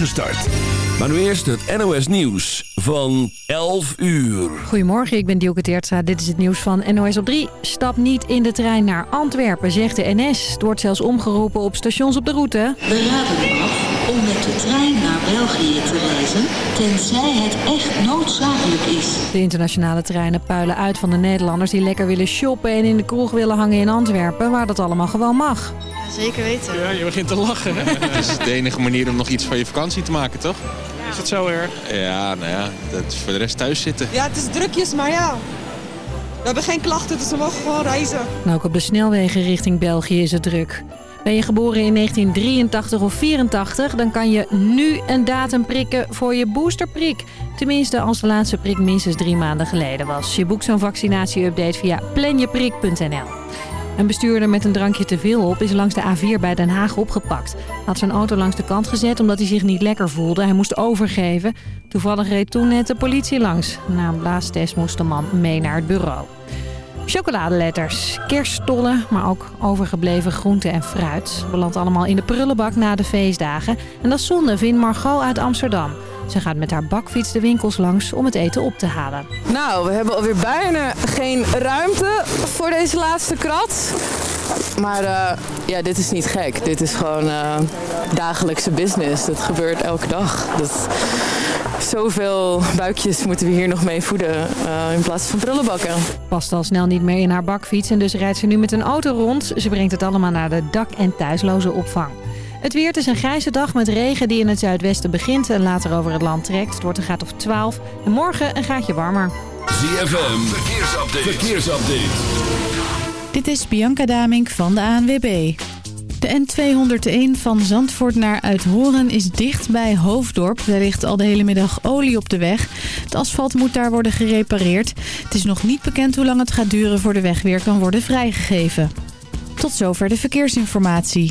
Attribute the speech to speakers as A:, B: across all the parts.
A: start. Maar nu eerst het NOS Nieuws van 11 uur.
B: Goedemorgen, ik ben Dielke Teertstra. Dit is het nieuws van NOS op 3. Stap niet in de trein naar Antwerpen, zegt de NS. Het wordt zelfs omgeroepen op stations op de route.
C: We raden af om met de trein naar België te reizen, tenzij het echt noodzakelijk is.
B: De internationale treinen puilen uit van de Nederlanders die lekker willen shoppen en in de kroeg willen hangen in Antwerpen, waar dat allemaal gewoon mag.
D: Zeker weten.
E: Ja, je begint te lachen.
F: Het is de enige manier om nog iets van je vakantie te maken, toch?
E: Is het zo erg?
F: Ja, nou ja, dat is voor de rest thuis zitten.
D: Ja, het is drukjes, maar ja. We hebben geen klachten, dus we mogen gewoon reizen.
B: En ook op de snelwegen richting België is het druk. Ben je geboren in 1983 of 84, dan kan je nu een datum prikken voor je boosterprik. Tenminste, als de laatste prik minstens drie maanden geleden was. Je boekt zo'n vaccinatie-update via planjeprik.nl. Een bestuurder met een drankje te veel op is langs de A4 bij Den Haag opgepakt. Had zijn auto langs de kant gezet omdat hij zich niet lekker voelde. Hij moest overgeven. Toevallig reed toen net de politie langs. Na een blaastest moest de man mee naar het bureau. Chocoladeletters, kerststollen, maar ook overgebleven groenten en fruit. Belandt allemaal in de prullenbak na de feestdagen. En dat zonde, vindt Margot uit Amsterdam. Ze gaat met haar bakfiets de winkels langs om het eten op te halen.
G: Nou, we hebben alweer bijna geen ruimte voor deze laatste krat. Maar uh, ja, dit is niet gek. Dit is gewoon uh, dagelijkse business. Dat gebeurt elke dag. Dat... Zoveel buikjes moeten we hier nog mee voeden uh, in plaats van prullenbakken.
B: Past al snel niet meer in haar bakfiets en dus rijdt ze nu met een auto rond. Ze brengt het allemaal naar de dak- en thuisloze opvang. Het weer, het is een grijze dag met regen die in het zuidwesten begint en later over het land trekt. Het wordt een graad of 12 en morgen een gaatje warmer.
A: ZFM, verkeersupdate. verkeersupdate.
H: Dit is Bianca Damink van de ANWB. De N201 van Zandvoort naar Uithoren is dicht bij Hoofddorp. Er ligt al de hele middag olie op de weg. Het asfalt moet daar worden gerepareerd. Het is nog niet bekend hoe lang het gaat duren voor de weg weer kan worden vrijgegeven. Tot zover de verkeersinformatie.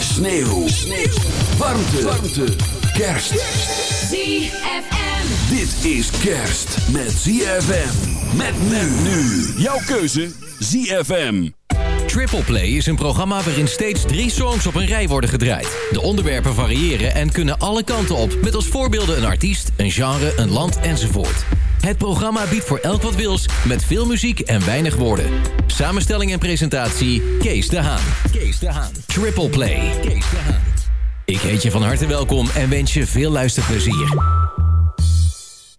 I: Sneeuw. Sneeuw. Warmte. Warmte. Kerst.
J: ZFM.
I: Dit is kerst met ZFM. Met men nu. Jouw keuze ZFM.
K: Triple Play is een programma waarin steeds drie songs op een rij worden gedraaid. De onderwerpen variëren en kunnen alle kanten op... met als voorbeelden een artiest, een genre, een land enzovoort. Het programma biedt voor elk wat wils, met veel muziek en weinig woorden. Samenstelling en presentatie, Kees de Haan. Kees de Haan. Triple Play. Kees de Haan. Ik heet je van harte welkom en wens je veel luisterplezier.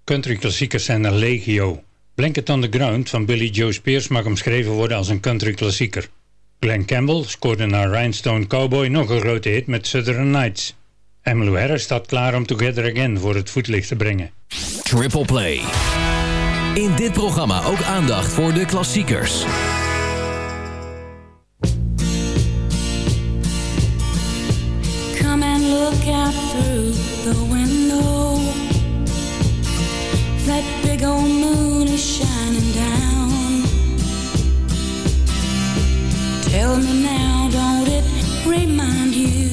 L: Country klassiekers zijn er legio. Blanket on the Ground van Billy Joe Spears mag omschreven worden als een country klassieker. Glenn Campbell scoorde na Rhinestone Cowboy nog een grote hit met Southern Nights. Emmylou Harris staat klaar om Together Again voor het voetlicht te brengen.
K: Triple Play. In dit programma ook aandacht voor de klassiekers.
C: Come and look out through the window. That big old moon Tell me now, don't it remind you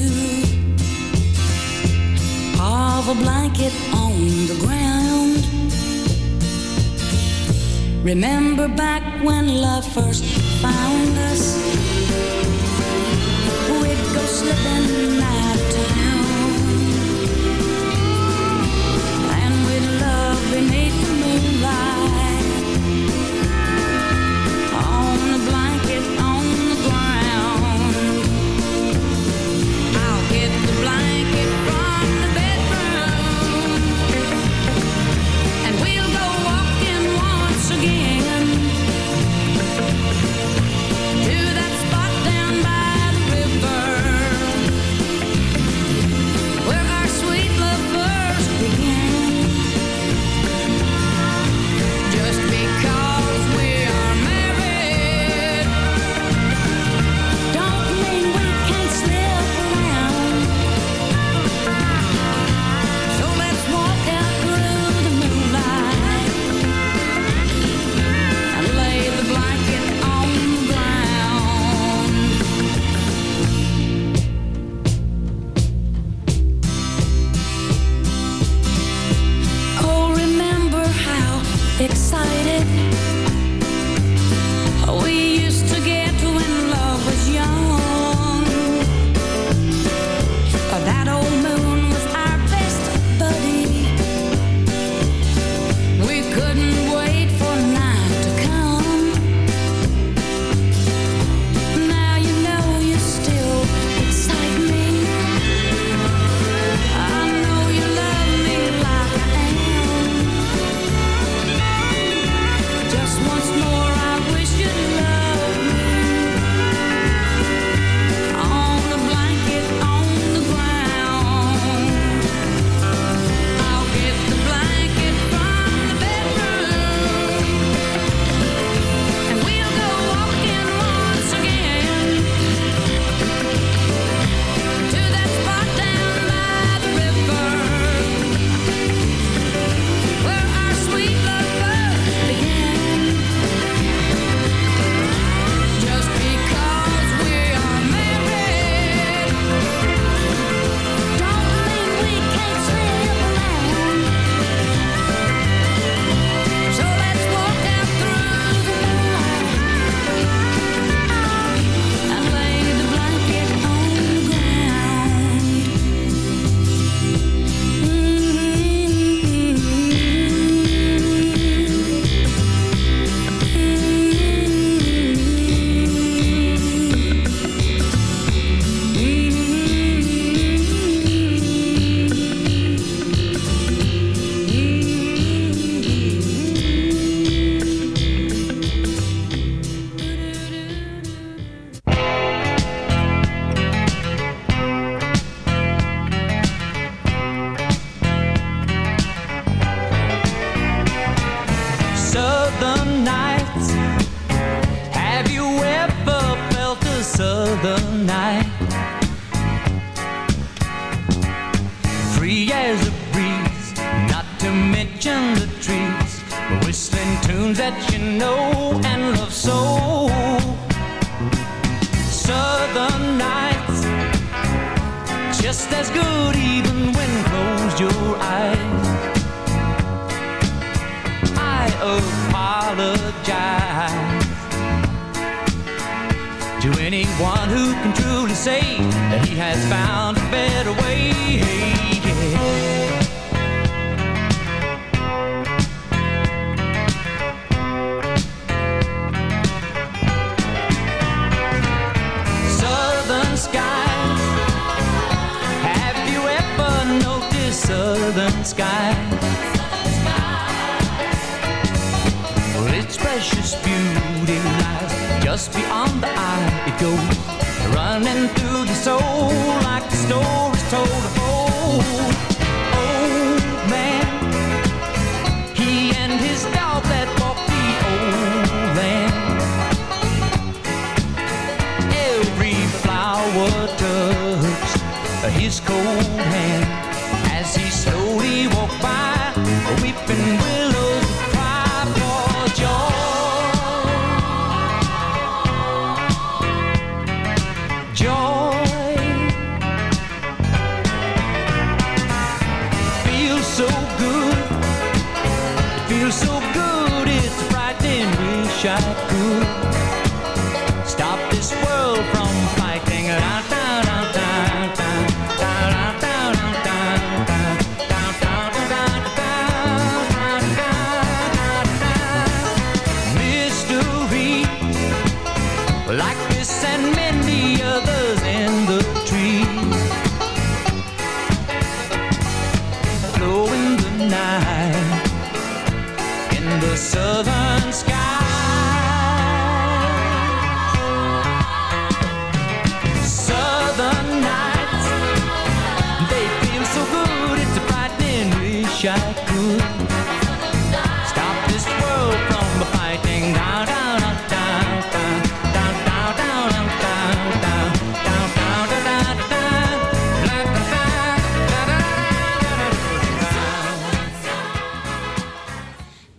C: of a blanket on the ground? Remember back when love first found us? We'd go slipping out of town And we'd love beneath the moonlight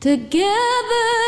M: Together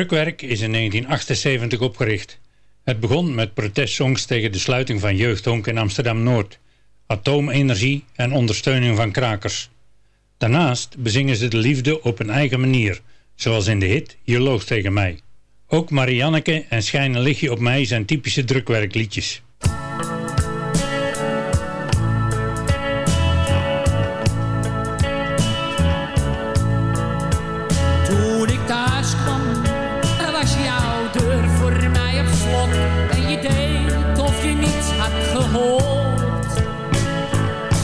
L: Drukwerk is in 1978 opgericht. Het begon met protestsongs tegen de sluiting van Jeugdhonk in Amsterdam-Noord, atoomenergie en ondersteuning van krakers. Daarnaast bezingen ze de liefde op een eigen manier, zoals in de hit Je loog tegen mij. Ook Marianneke en Schijn een lichtje op mij zijn typische drukwerkliedjes.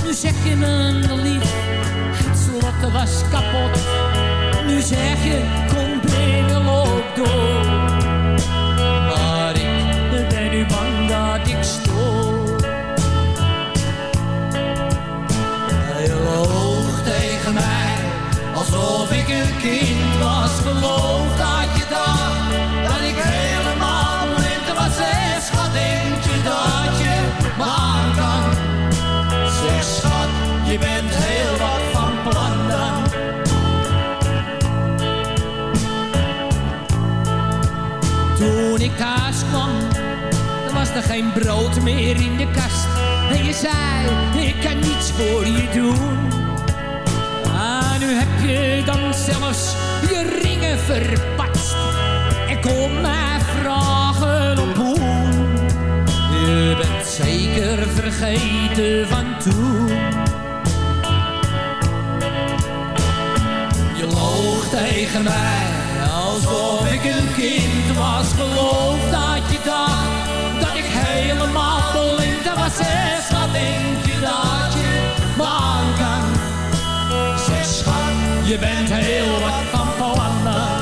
N: Nu zeg je me lief, het slot was kapot. Nu zeg je, kom binnen, loop door. Maar ik ben nu bang dat ik stoor. Je loog tegen mij, alsof ik een kind was. Geloof je bent heel wat van plan. Toen ik thuis kwam, was er geen brood meer in de kast. En je zei, ik kan niets voor je doen. Ah, nu heb je dan zelfs je ringen verpatst. En kom mij vragen op hoe. Je bent zeker vergeten van toen. Tegen mij, alsof ik een kind was. Geloof dat je dacht, dat ik helemaal blind was. Zeg, wat denk je dat je me aan kan? Zeg, schat, je bent heel wat van plan.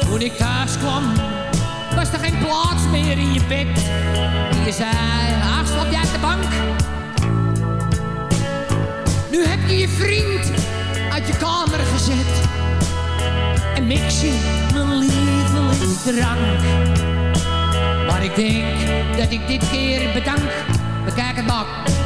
N: Toen ik thuis kwam, was er geen plaats meer in je bed. Je zei, ach, slaap jij de bank? Nu heb je je vriend uit je kamer gezet. En mix je mijn lievelingsdrank. Maar ik denk dat ik dit keer bedank. Bekijk het maar.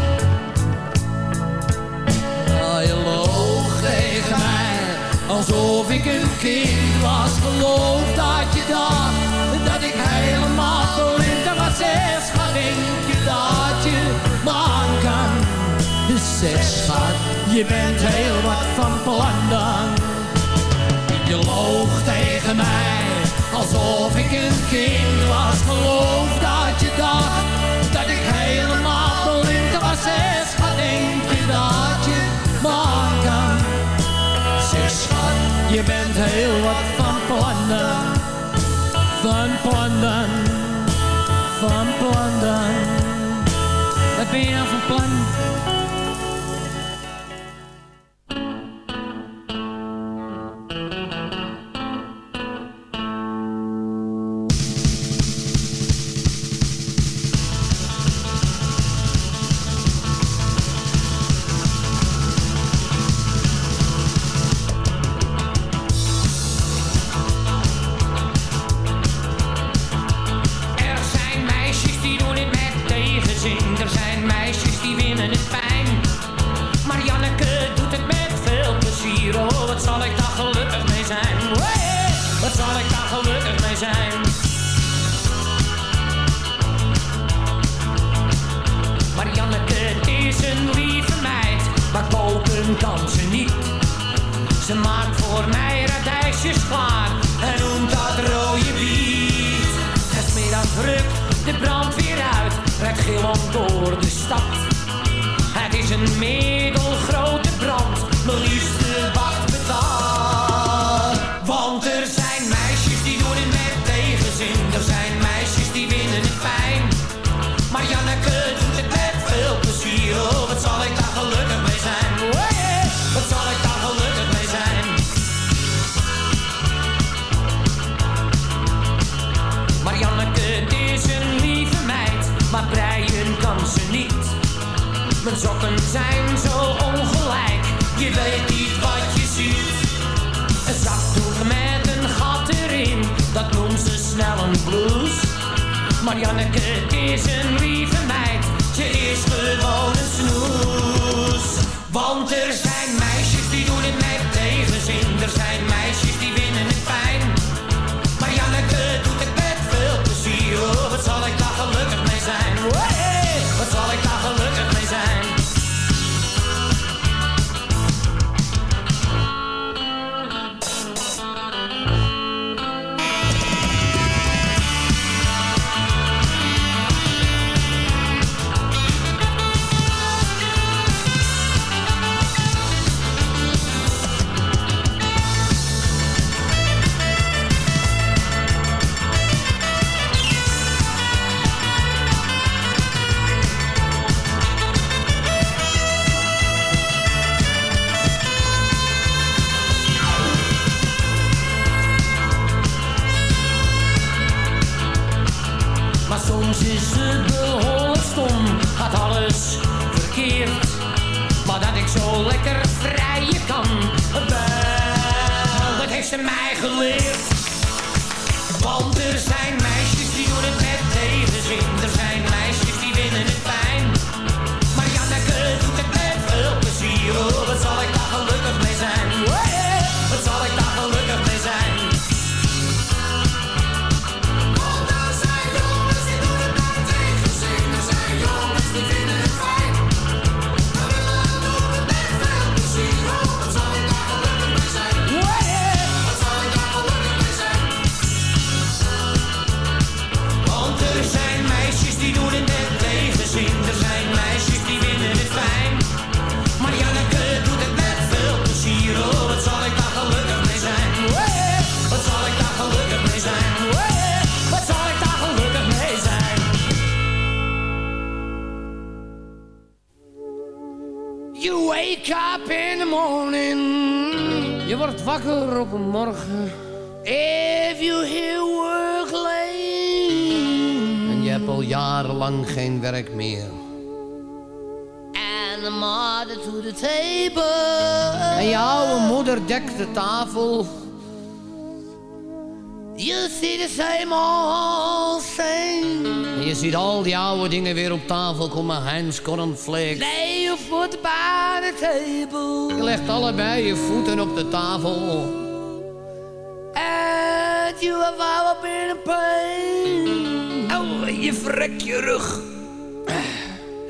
N: Alsof ik een kind was. Geloof dat je dacht, dat ik helemaal blind was. Zeg, schat, denk je dat je me aan kan? Dus zeg, schat, je bent heel wat van plan dan. Je loog tegen mij, alsof ik een kind was. Geloof dat je dacht, dat ik helemaal blind was. Je bent heel wat van plannen. Van plannen, van plannen. Wat ben je nou van plan? Rijdt gillend door de stad. Het is een middelgrote Janneke, het is een lieve meid. Ze is gewoon een snoes, want er like a wakker op een morgen. If you hear work late. En je hebt al jarenlang geen werk meer. And the mother to the table. En je oude moeder dekt de tafel. You see the same old je ziet al die oude dingen weer op tafel komen. Hans Cornflakes. Lay your foot by the table. Je legt allebei je voeten op de tafel. And you have all been in pain. Oh, je vrek je rug.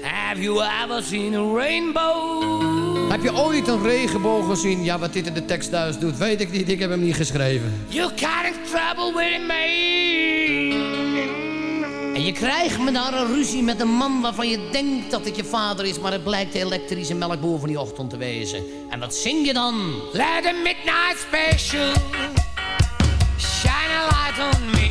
N: Have you ever seen a rainbow? Heb je ooit een regenboog gezien? Ja, wat dit in de tekst thuis doet, weet ik niet. Ik heb hem niet geschreven. You got trouble with me je krijgt me daar een ruzie met een man waarvan je denkt dat het je vader is... maar het blijkt de elektrische melkboer van die ochtend te wezen. En wat zing je dan. Let a midnight special shine a light on me.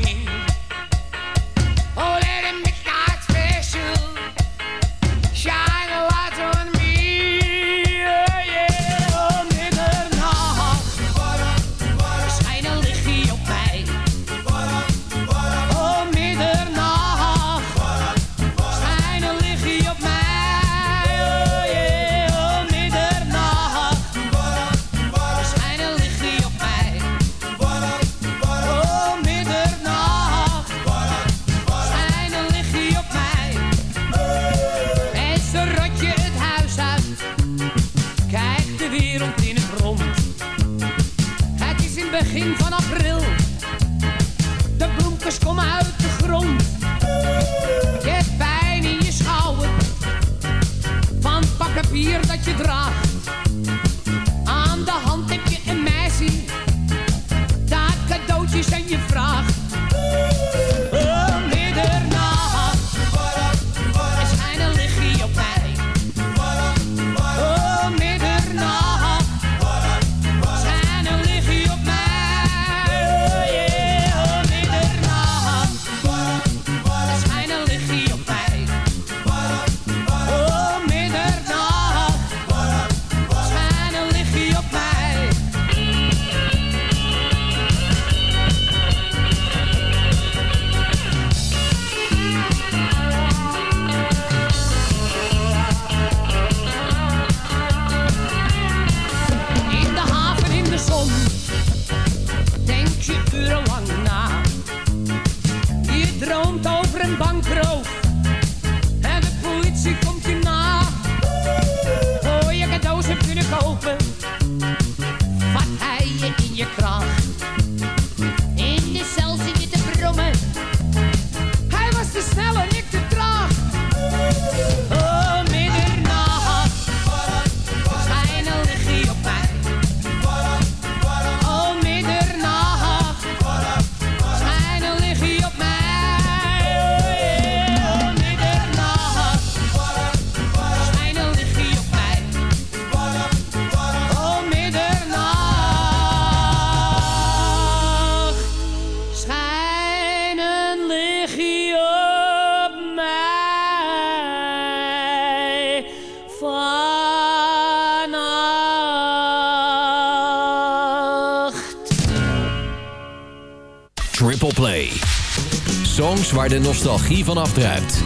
K: Waar de nostalgie van afdruipt.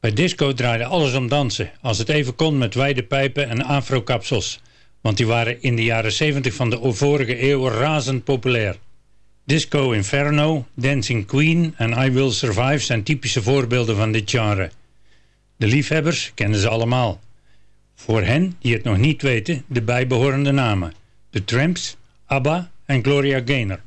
L: Bij disco draaide alles om dansen, als het even kon met wijde pijpen en afrokapsels. Want die waren in de jaren 70 van de vorige eeuw razend populair. Disco Inferno, Dancing Queen en I Will Survive zijn typische voorbeelden van dit genre. De liefhebbers kennen ze allemaal. Voor hen die het nog niet weten, de bijbehorende namen. The Tramps, ABBA en Gloria Gaynor.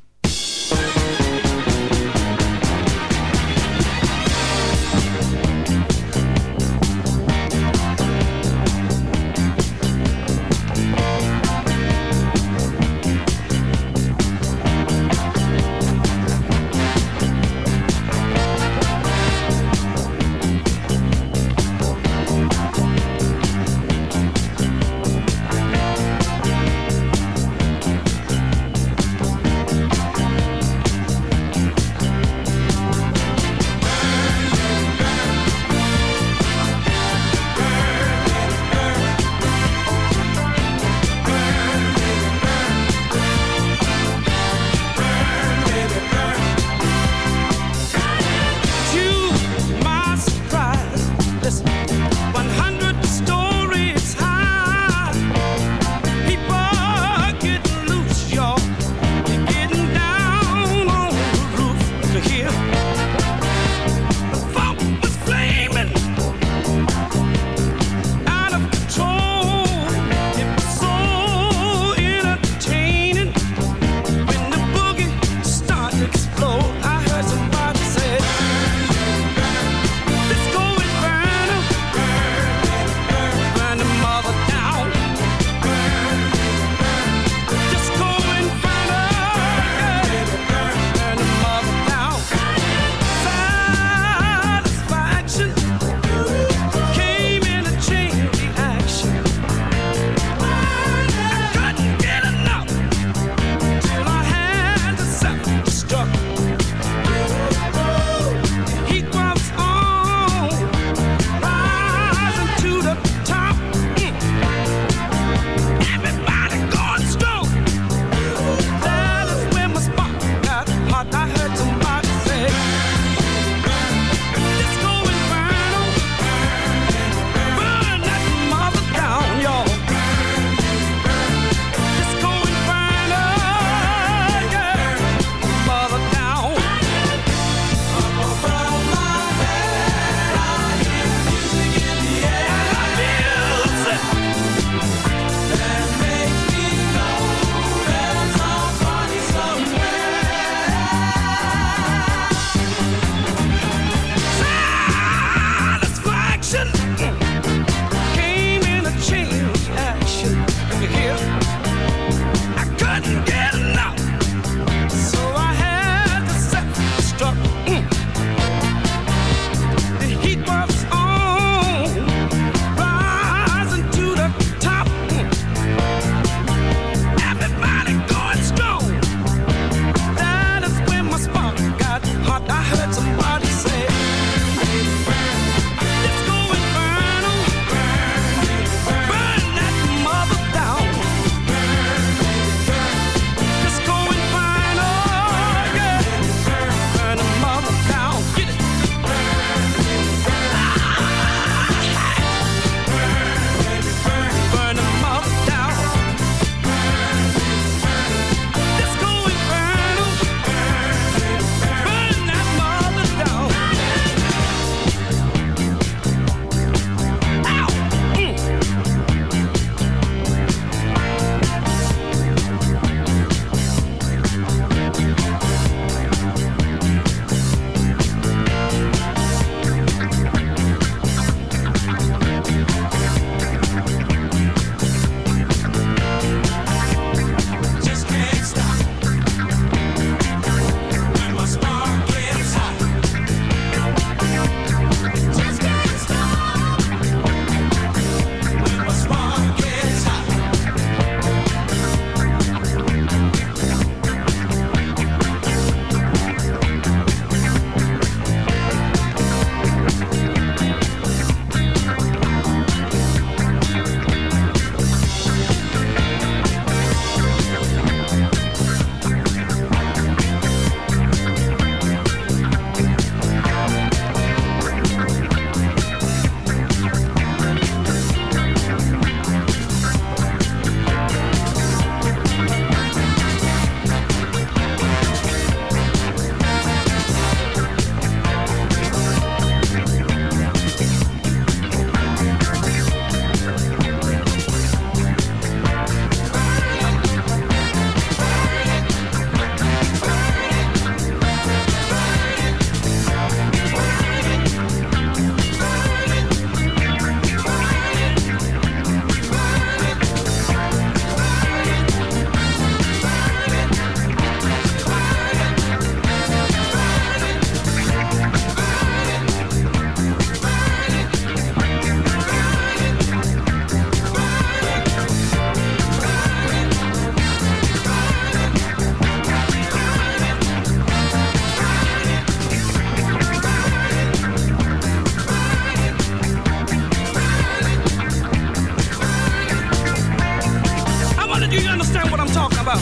M: know what I'm talking about.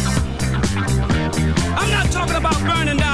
M: I'm not talking about burning down.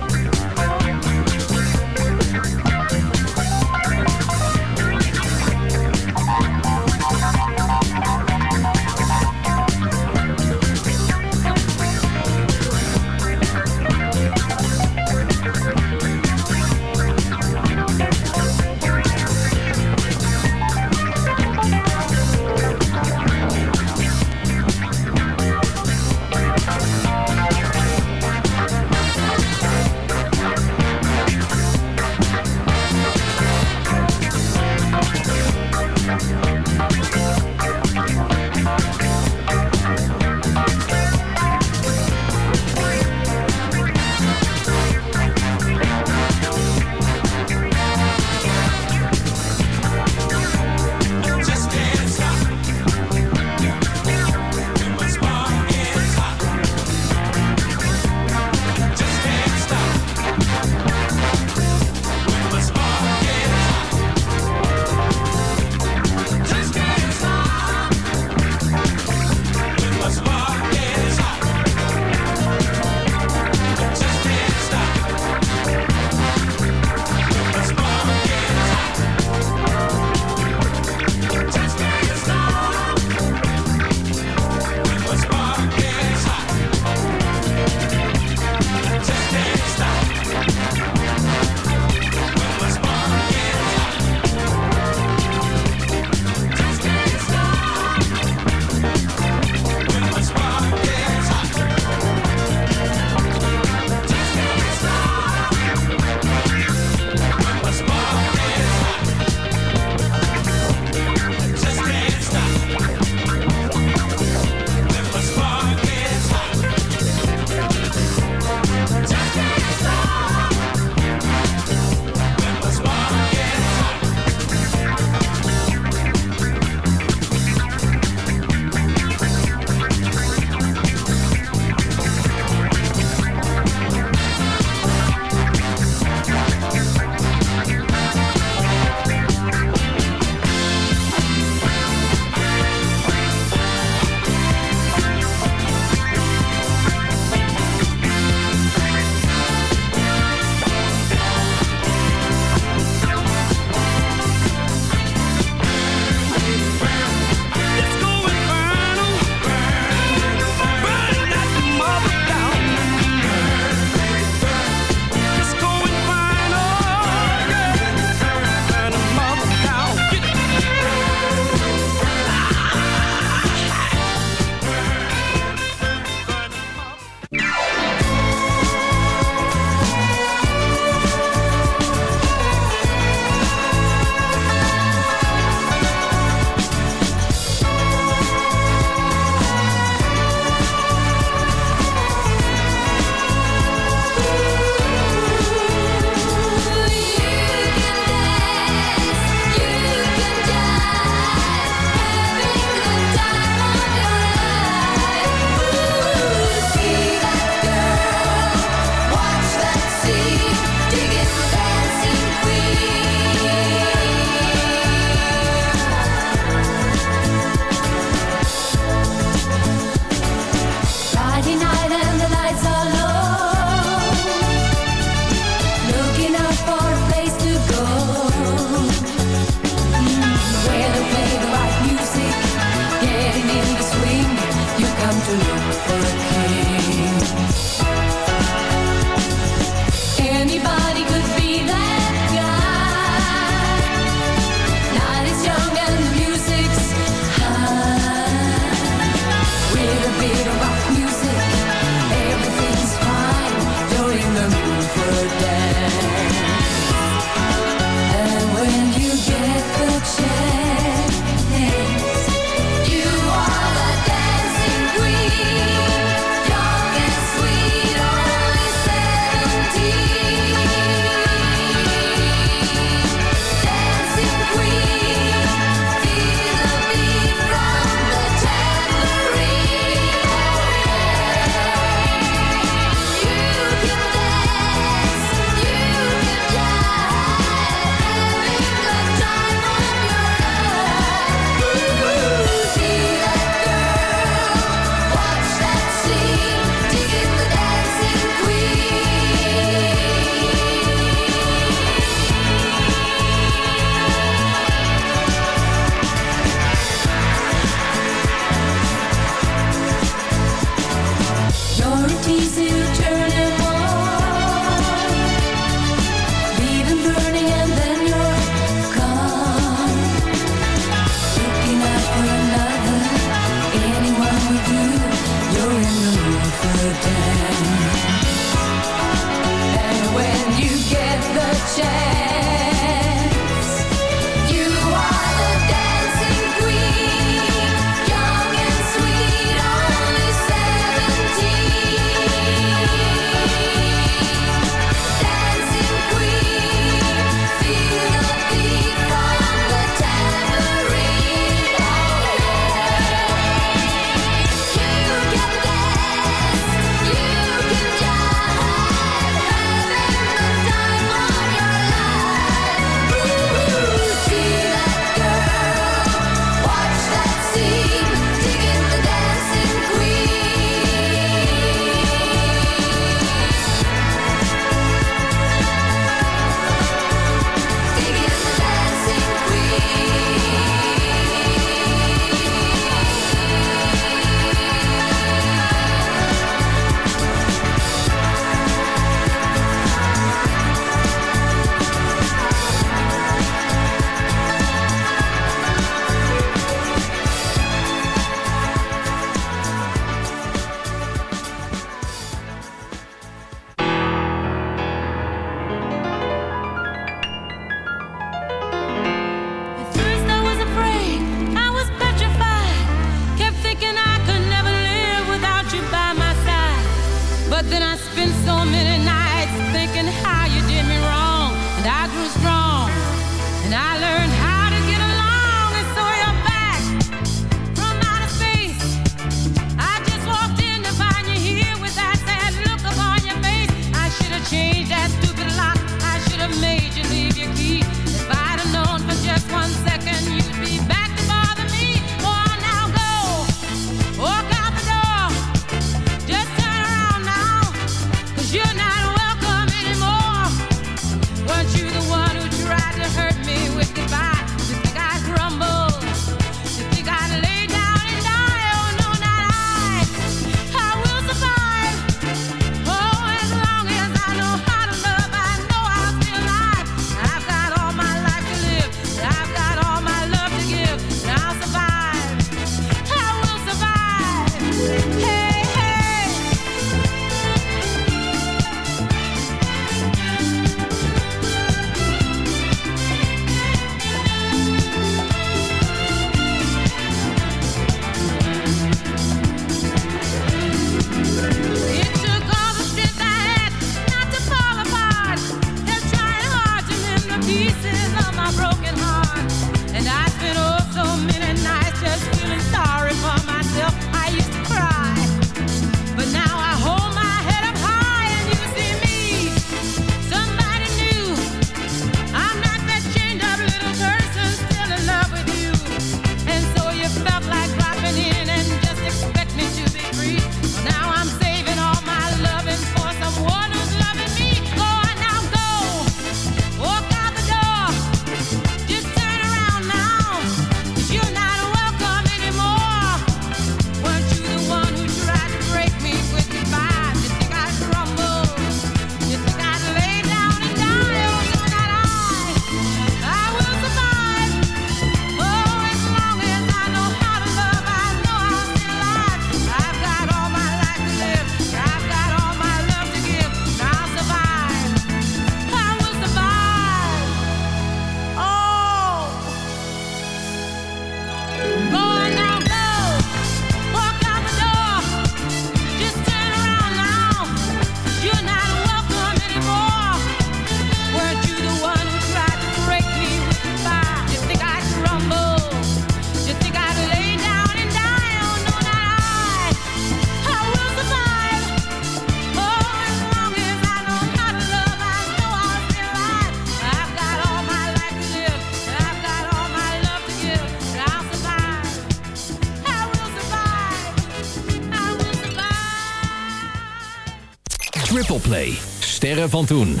K: Van toen.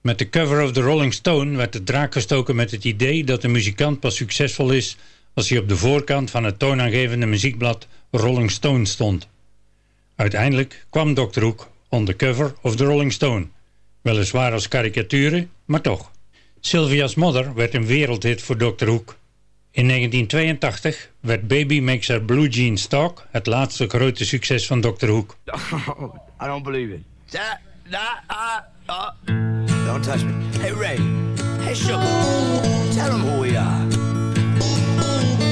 L: Met de cover of The Rolling Stone werd de draak gestoken met het idee dat de muzikant pas succesvol is als hij op de voorkant van het toonaangevende muziekblad Rolling Stone stond. Uiteindelijk kwam Dr. Hoek on the cover of The Rolling Stone. Weliswaar als karikaturen, maar toch. Sylvia's Mother werd een wereldhit voor Dr. Hoek. In 1982 werd Baby Makes Blue Jeans Talk het laatste grote succes van Dr. Hoek.
O: I don't believe it. That, that, uh, uh. Don't touch me. Hey, Ray. Hey, Sugar. Tell them who we are.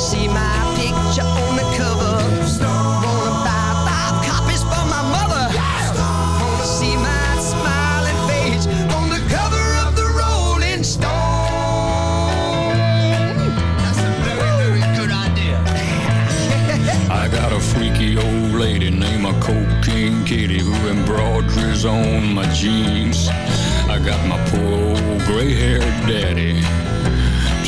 P: See my picture on the cover? Wanna buy five copies for my mother? Wanna see my smiling face on the cover of the Rolling Stone?
O: That's a very, very good idea.
Q: I got a freaky old lady named a kitty who embroiders on my jeans. I got my poor old gray-haired daddy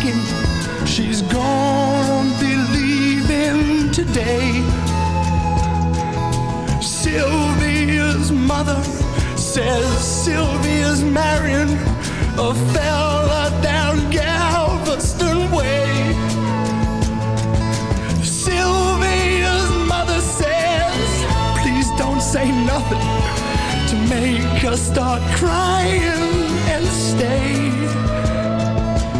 R: Packing. She's gonna be leaving today. Sylvia's mother says Sylvia's marrying a fella down Galveston Way. Sylvia's mother says, please don't say nothing to make us start crying and stay.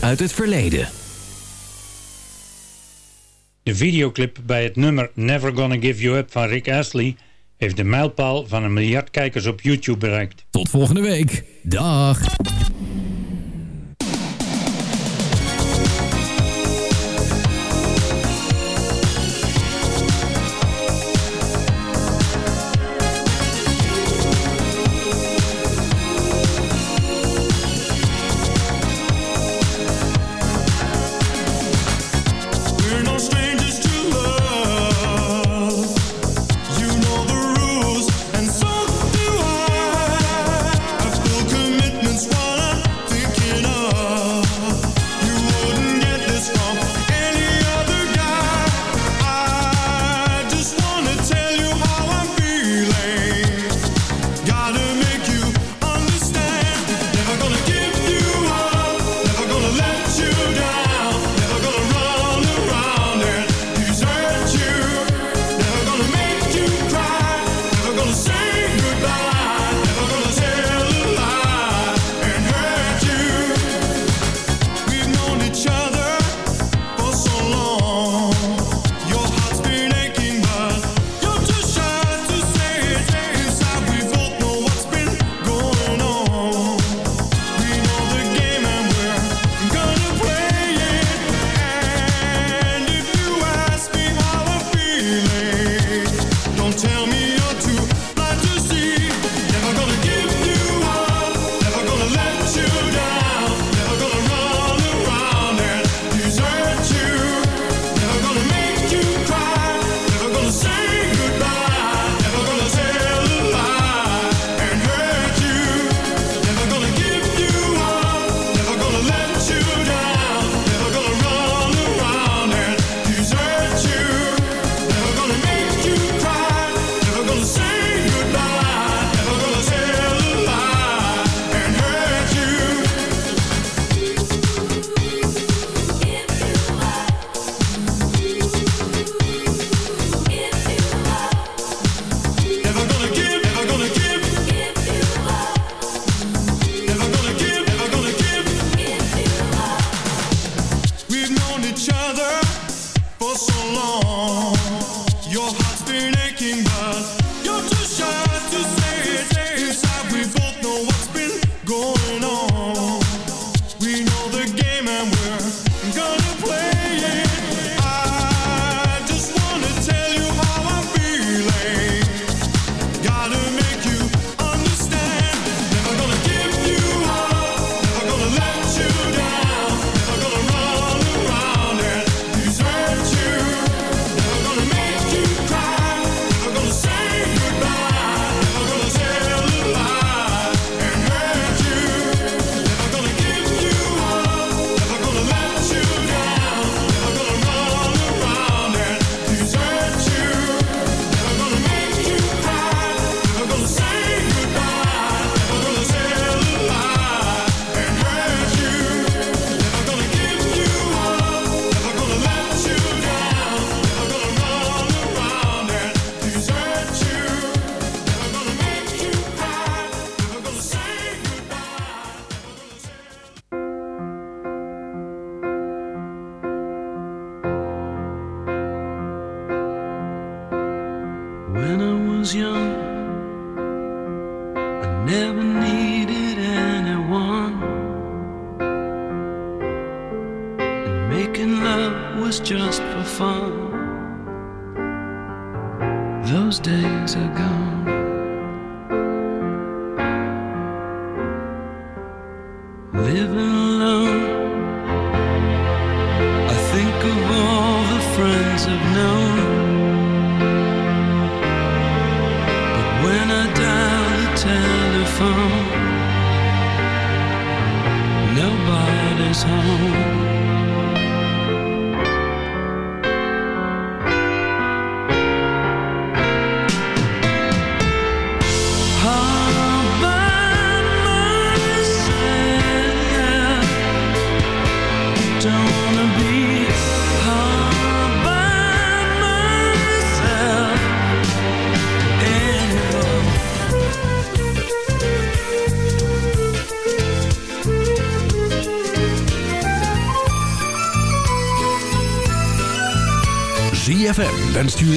K: uit het verleden.
L: De videoclip bij het nummer Never Gonna Give You Up van Rick Astley... heeft de mijlpaal van een miljard kijkers op YouTube bereikt.
K: Tot volgende week. Dag.